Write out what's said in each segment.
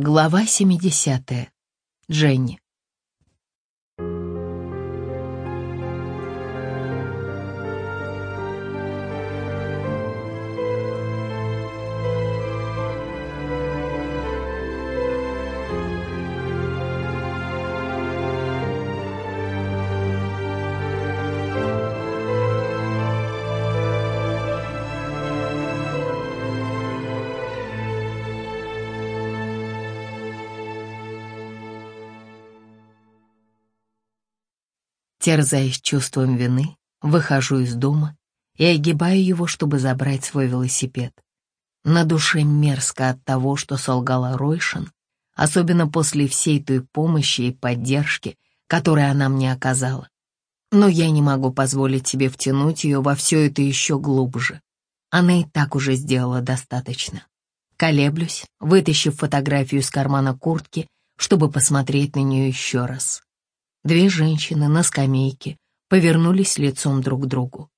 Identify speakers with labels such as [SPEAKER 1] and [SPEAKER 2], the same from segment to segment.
[SPEAKER 1] Глава 70. Дженни. Терзаясь чувством вины, выхожу из дома и огибаю его, чтобы забрать свой велосипед. На душе мерзко от того, что солгала Ройшин, особенно после всей той помощи и поддержки, которую она мне оказала. Но я не могу позволить себе втянуть ее во все это еще глубже. Она и так уже сделала достаточно. Колеблюсь, вытащив фотографию из кармана куртки, чтобы посмотреть на нее еще раз. Две женщины на скамейке повернулись лицом друг к другу,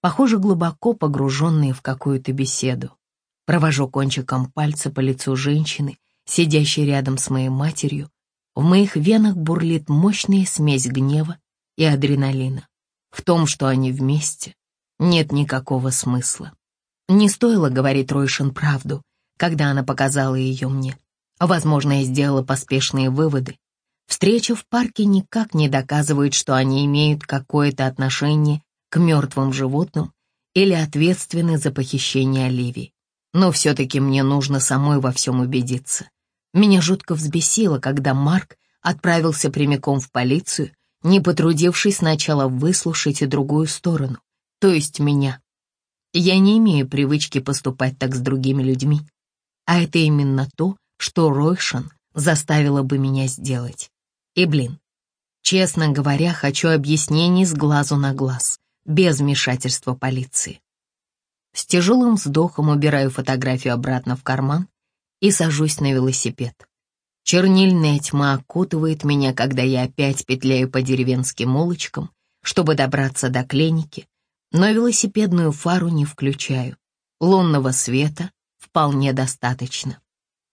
[SPEAKER 1] похоже, глубоко погруженные в какую-то беседу. Провожу кончиком пальца по лицу женщины, сидящей рядом с моей матерью. В моих венах бурлит мощная смесь гнева и адреналина. В том, что они вместе, нет никакого смысла. Не стоило говорить Ройшин правду, когда она показала ее мне. Возможно, я сделала поспешные выводы, Встреча в парке никак не доказывает, что они имеют какое-то отношение к мертвым животным или ответственны за похищение Оливии. Но все-таки мне нужно самой во всем убедиться. Меня жутко взбесило, когда Марк отправился прямиком в полицию, не потрудившись сначала выслушать и другую сторону, то есть меня. Я не имею привычки поступать так с другими людьми, а это именно то, что Ройшан заставила бы меня сделать. И, блин, честно говоря, хочу объяснений с глазу на глаз, без вмешательства полиции. С тяжелым вздохом убираю фотографию обратно в карман и сажусь на велосипед. Чернильная тьма окутывает меня, когда я опять петляю по деревенским улочкам, чтобы добраться до клиники, но велосипедную фару не включаю. Лунного света вполне достаточно.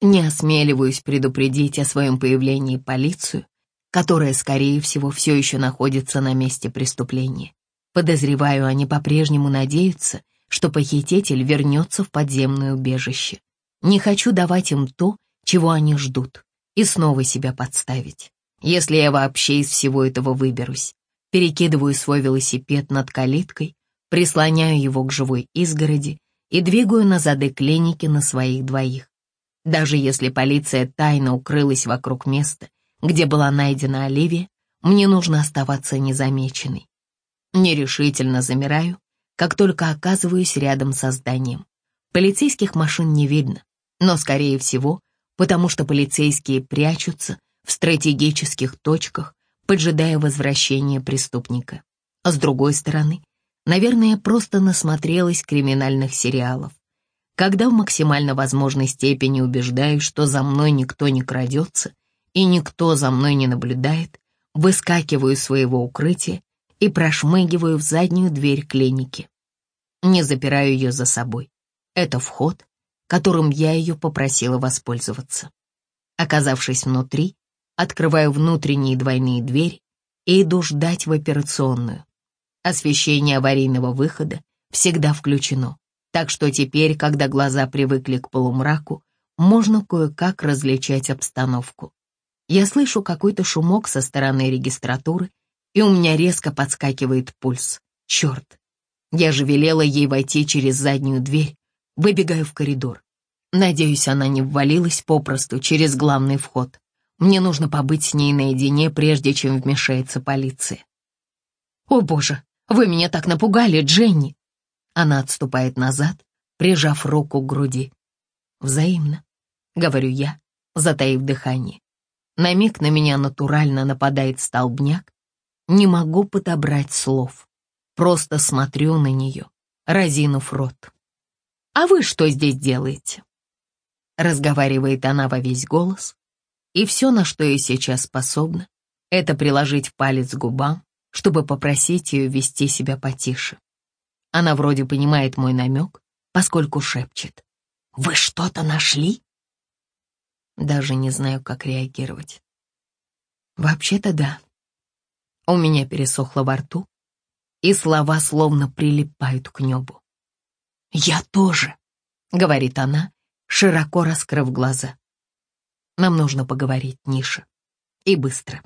[SPEAKER 1] Не осмеливаюсь предупредить о своем появлении полицию, которая, скорее всего, все еще находится на месте преступления. Подозреваю, они по-прежнему надеются, что похититель вернется в подземное убежище. Не хочу давать им то, чего они ждут, и снова себя подставить. Если я вообще из всего этого выберусь, перекидываю свой велосипед над калиткой, прислоняю его к живой изгороди и двигаю на зады клиники на своих двоих. Даже если полиция тайно укрылась вокруг места где была найдена Оливия, мне нужно оставаться незамеченной. Нерешительно замираю, как только оказываюсь рядом со зданием. Полицейских машин не видно, но, скорее всего, потому что полицейские прячутся в стратегических точках, поджидая возвращения преступника. А с другой стороны, наверное, я просто насмотрелась криминальных сериалов. Когда в максимально возможной степени убеждаюсь, что за мной никто не крадется — и никто за мной не наблюдает, выскакиваю из своего укрытия и прошмыгиваю в заднюю дверь клиники. Не запираю ее за собой. Это вход, которым я ее попросила воспользоваться. Оказавшись внутри, открываю внутренние двойные двери и иду ждать в операционную. Освещение аварийного выхода всегда включено, так что теперь, когда глаза привыкли к полумраку, можно кое-как различать обстановку. Я слышу какой-то шумок со стороны регистратуры, и у меня резко подскакивает пульс. Черт! Я же велела ей войти через заднюю дверь. Выбегаю в коридор. Надеюсь, она не ввалилась попросту через главный вход. Мне нужно побыть с ней наедине, прежде чем вмешается полиция. «О, боже, вы меня так напугали, Дженни!» Она отступает назад, прижав руку к груди. «Взаимно», — говорю я, затаив дыхание. На миг на меня натурально нападает столбняк. Не могу подобрать слов. Просто смотрю на нее, разинув рот. «А вы что здесь делаете?» Разговаривает она во весь голос, и все, на что я сейчас способна, это приложить палец к губам, чтобы попросить ее вести себя потише. Она вроде понимает мой намек, поскольку шепчет. «Вы что-то нашли?» Даже не знаю, как реагировать. Вообще-то да. У меня пересохло во рту, и слова словно прилипают к небу. «Я тоже», — говорит она, широко раскрыв глаза. «Нам нужно поговорить, Ниша, и быстро».